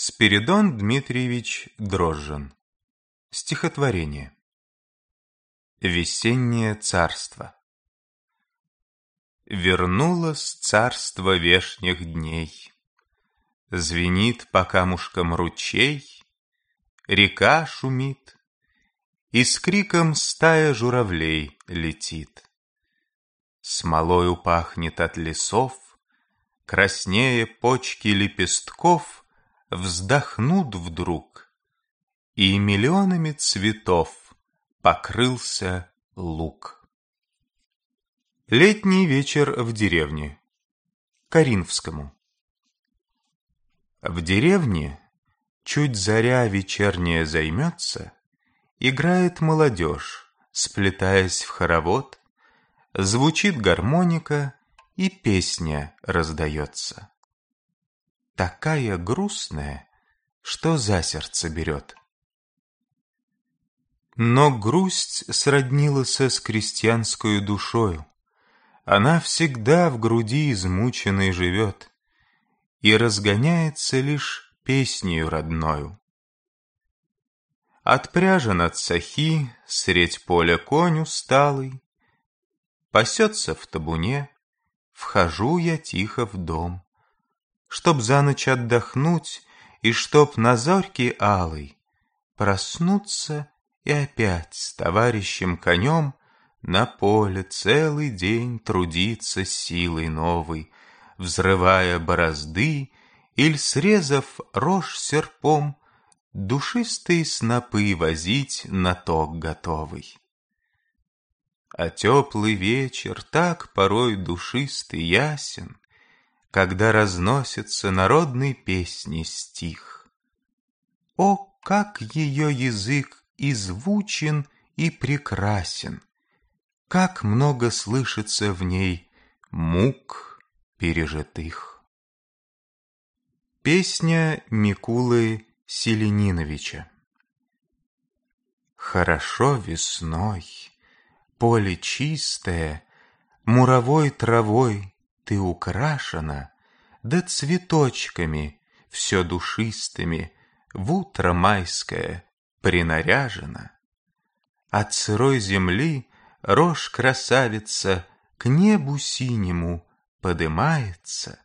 Спиридон Дмитриевич Дрожжин. Стихотворение. Весеннее царство. Вернулось царство вешних дней. Звенит по камушкам ручей, Река шумит, И с криком стая журавлей летит. Смолою пахнет от лесов, Краснее почки лепестков — вздохнут вдруг, и миллионами цветов покрылся луг. Летний вечер в деревне. Каринфскому. В деревне, чуть заря вечерняя займется, Играет молодежь, сплетаясь в хоровод, Звучит гармоника, и песня раздается такая грустная, что за сердце берет. Но грусть сроднилась с крестьянскую душою. Она всегда в груди измученной живет И разгоняется лишь песнею родною. Отпряжен от сахи, средь поля конь усталый, Пасется в табуне, вхожу я тихо в дом чтоб за ночь отдохнуть и чтоб на зорьке алый проснуться и опять с товарищем конем на поле целый день трудиться силой новой, взрывая борозды или срезав рожь серпом, душистые снопы возить на ток готовый. А теплый вечер так порой душистый ясен, когда разносится народной песни стих. О, как ее язык извучен и прекрасен! Как много слышится в ней мук пережитых! Песня Микулы Селениновича Хорошо весной, поле чистое, Муровой травой ты украшена, да цветочками, все душистыми, в утро майское принаряжена. От сырой земли рожь красавица к небу синему подымается,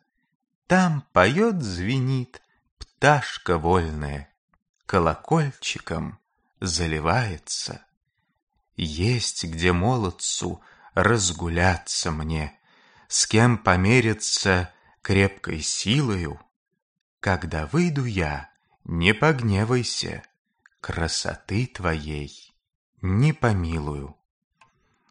там поет, звенит пташка вольная, колокольчиком заливается. Есть где молодцу разгуляться мне, с кем помериться крепкой силою. Когда выйду я, не погневайся, красоты твоей не помилую.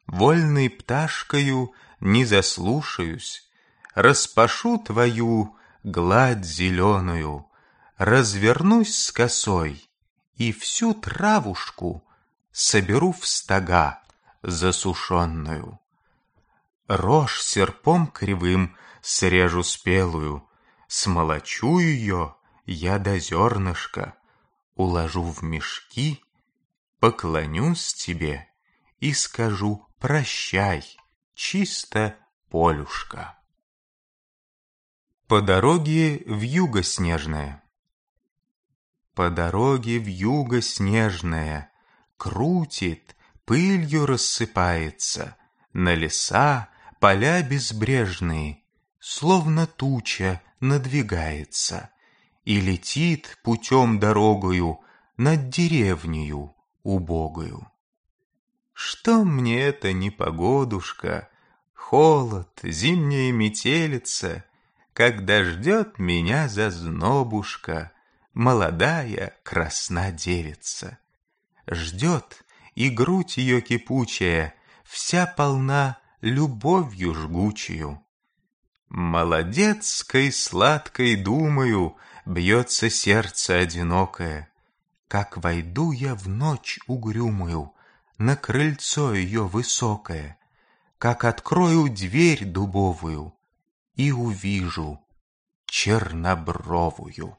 Вольной пташкою не заслушаюсь, распашу твою гладь зеленую, развернусь с косой и всю травушку соберу в стога засушенную. Рожь серпом кривым срежу спелую, Смолочу ее я до зернышка, Уложу в мешки, поклонюсь тебе И скажу прощай, чисто полюшка. По дороге в юго снежное По дороге в юго снежное Крутит, пылью рассыпается На леса, Поля безбрежные, словно туча, надвигается И летит путем дорогою над деревнею убогою. Что мне это не погодушка, Холод, зимняя метелица, Когда ждет меня зазнобушка, Молодая красна девица. Ждет, и грудь ее кипучая Вся полна любовью жгучую. Молодецкой сладкой думаю Бьется сердце одинокое, Как войду я в ночь угрюмую На крыльцо ее высокое, Как открою дверь дубовую И увижу чернобровую.